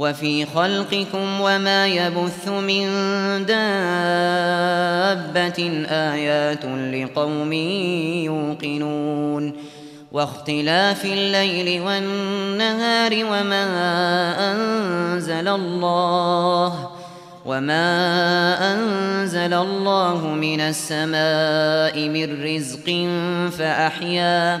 وفي خلقكم وما يبث من دابة آيات لقوم يوقنون واختلاف الليل والنهار وما أنزل الله وما أنزل الله من السماء من رزق فأحيا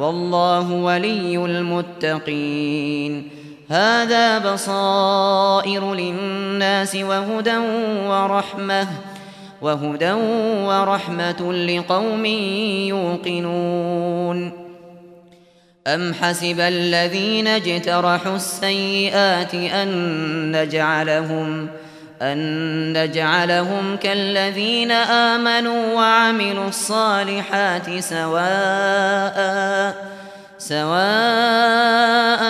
والله ولي المتقين. هذا بصائر للناس وهدى ورحمة وهدى ورحمة لقوم يوقنون. أم حسب الذين اجترحوا السيئات أن نجعلهم أن نجعلهم كالذين آمنوا وعملوا الصالحات سواء سواء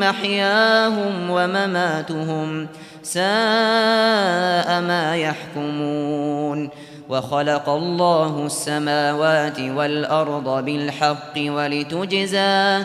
محياهم ومماتهم ساء ما يحكمون وخلق الله السماوات والأرض بالحق ولتجزى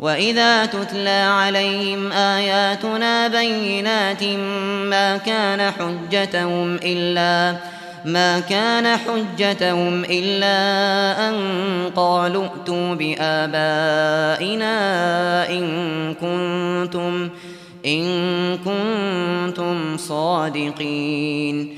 وإذا تتلى عليهم آياتنا بينات ما كان حجتهم إلا ما كان حجتهم إلا أن قالوا ائتوا بآبائنا إن كنتم إن كنتم صادقين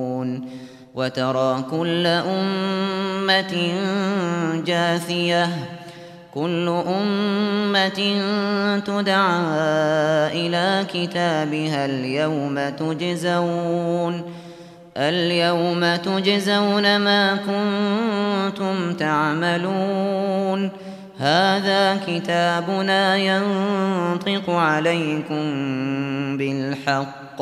وترى كل أمة جاثية كل أمة تدعى إلى كتابها اليوم تجزون اليوم تجزون ما كنتم تعملون. هذا كتابنا ينطق عليكم بالحق.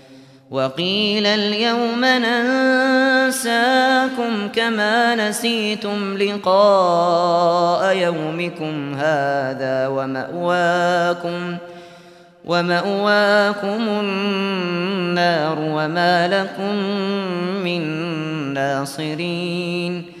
وقيل اليوم ننساكم كما نسيتم لقاء يومكم هذا ومأواكم ومأواكم النار وما لكم من ناصرين